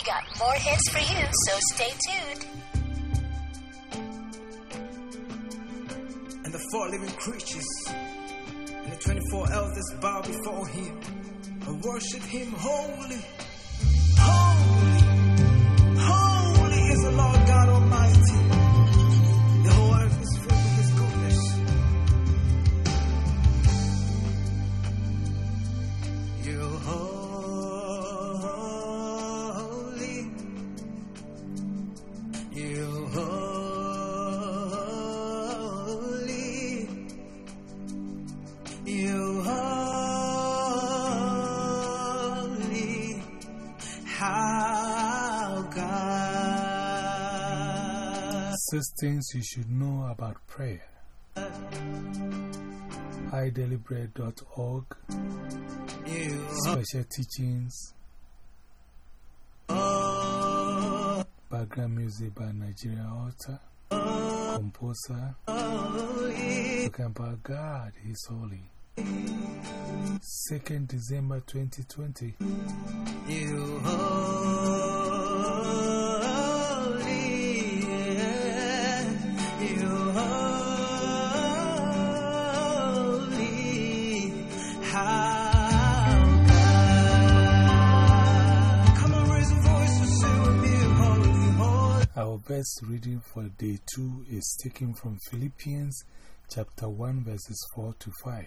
We got more hits for you, so stay tuned. and the four living creatures and the 24 elders bow before him and worship him holy Six things you should know about prayer. idailybread.org You Special teachings. Background music by Nigeria author, composer. Talking about God, He's holy. 2nd December 2020. Verse reading for day 2 is taken from Philippians chapter 1, verses 4 to 5.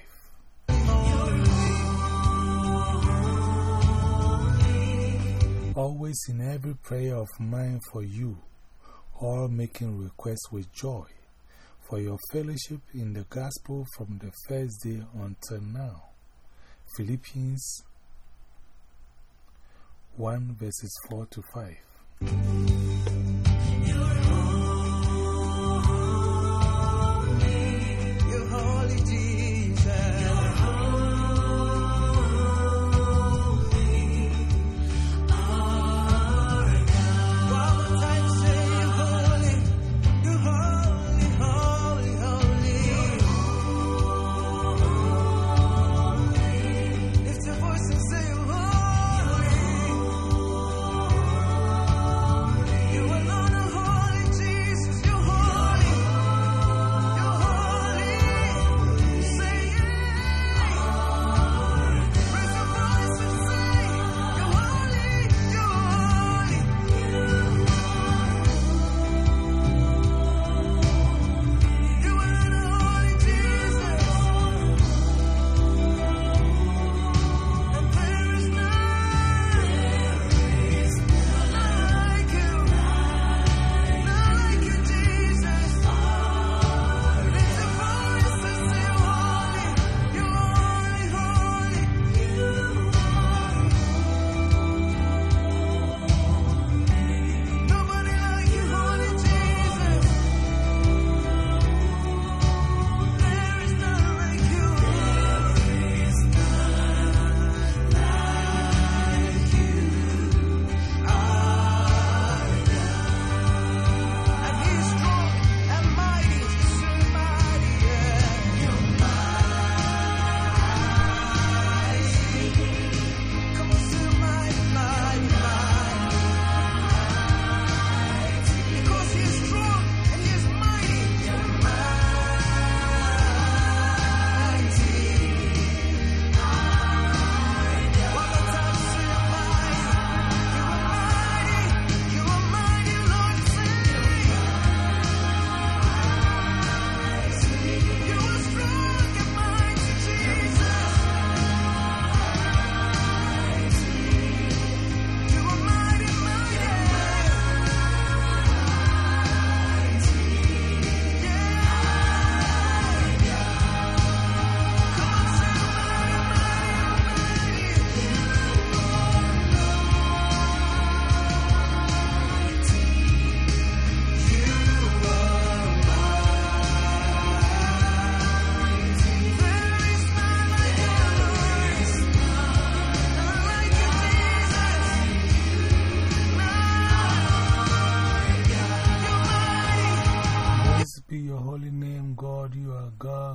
Always in every prayer of mine for you, all making requests with joy for your fellowship in the gospel from the first day until now. Philippians 1 verses 4 to 5.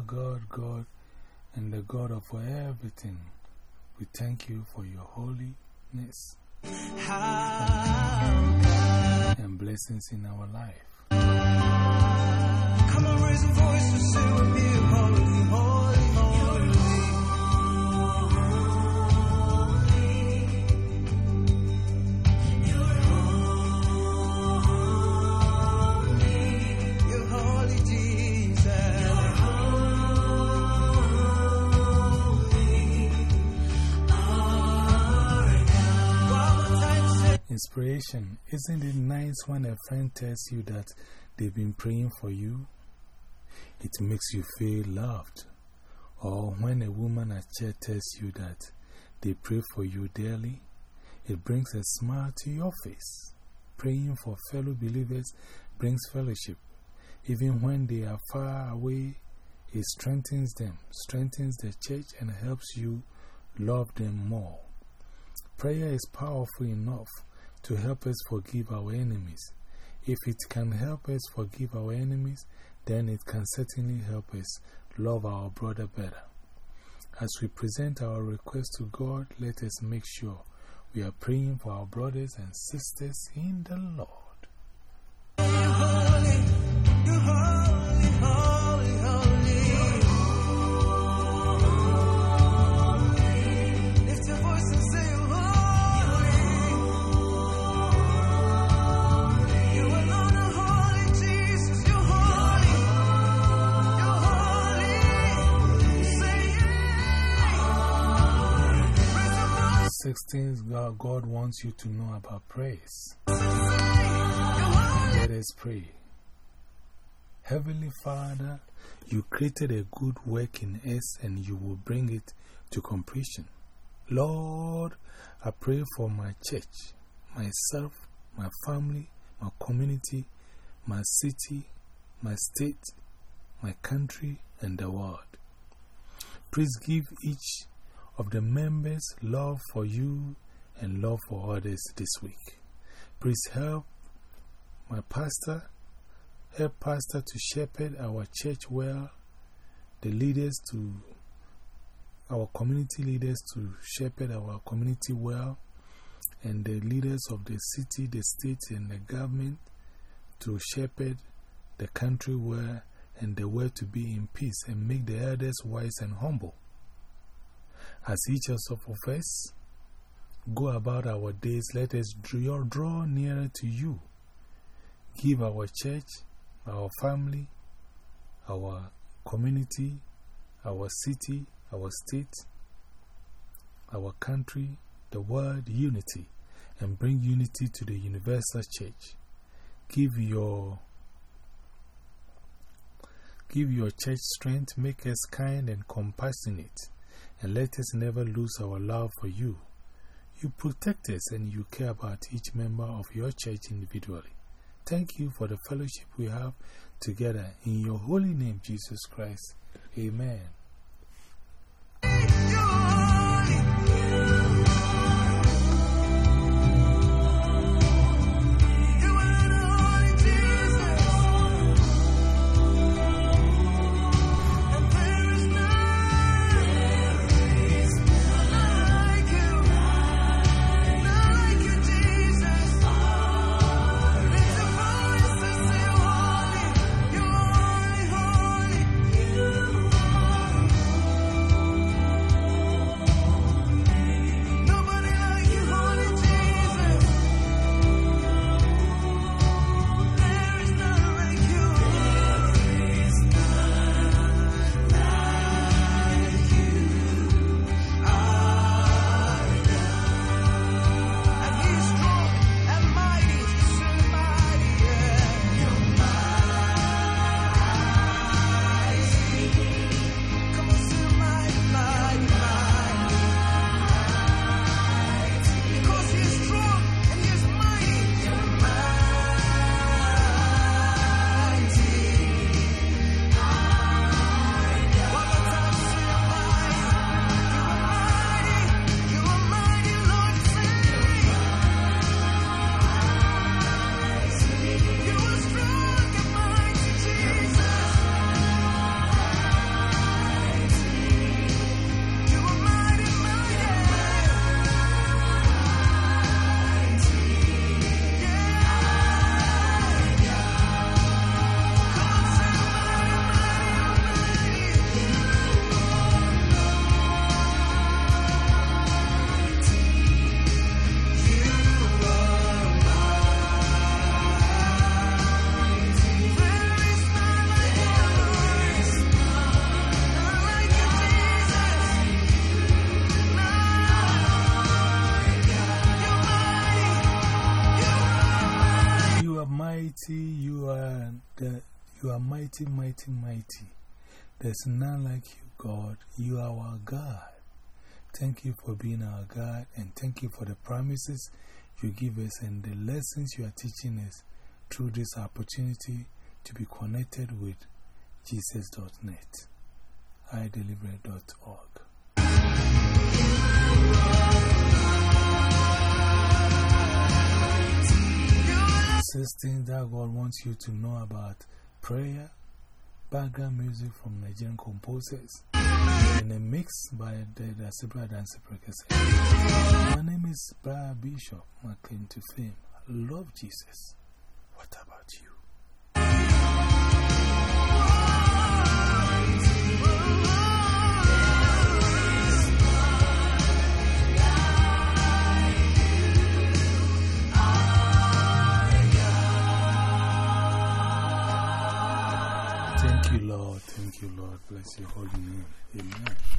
God, God, and the God of everything. We thank you for your holiness. And blessings in our life. Inspiration. Isn't it nice when a friend tells you that they've been praying for you? It makes you feel loved. Or when a woman at church tells you that they pray for you daily, it brings a smile to your face. Praying for fellow believers brings fellowship. Even when they are far away, it strengthens them, strengthens the church, and helps you love them more. Prayer is powerful enough to help us forgive our enemies. If it can help us forgive our enemies, then it can certainly help us love our brother better. As we present our request to God, let us make sure we are praying for our brothers and sisters in the Lord. Six things God, wants you to know about praise. Let us pray. Heavenly Father, you created a good work in us and you will bring it to completion. Lord, I pray for my church, myself, my family, my community, my city, my state, my country, and the world. Please give each of the members love for you and love for others this week. Please help my pastor, help pastor to shepherd our church well, the leaders to, our community leaders to shepherd our community well, and the leaders of the city, the state, and the government to shepherd the country well and the world to be in peace and make the elders wise and humble. As each of us go about our days, let us draw, draw nearer to you. Give our church, our family, our community, our city, our state, our country, the world unity, and bring unity to the universal church. Give your Give your church strength, make us kind and compassionate, and let us never lose our love for you. You protect us and you care about each member of your church individually. Thank you for the fellowship we have together. In your holy name, Jesus Christ. Amen. You are mighty, mighty, mighty. There's none like you, God. You are our God. Thank you for being our God, and thank you for the promises you give us and the lessons you are teaching us through this opportunity to be connected with Jesus.net, idailybread.org. Six things that God wants you to know about prayer, background music from Nigerian composers, and a mix by the Dasibra Dance My name is Brad Bishop, my claim to fame. I love Jesus. What about you? Thank you,